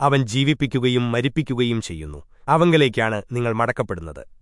അവൻ ജീവിപ്പിക്കുകയും മരിപ്പിക്കുകയും ചെയ്യുന്നു. അവങ്കലേക്കാണ് നിങ്ങൾ മടക്കപ്പെടുന്നത്.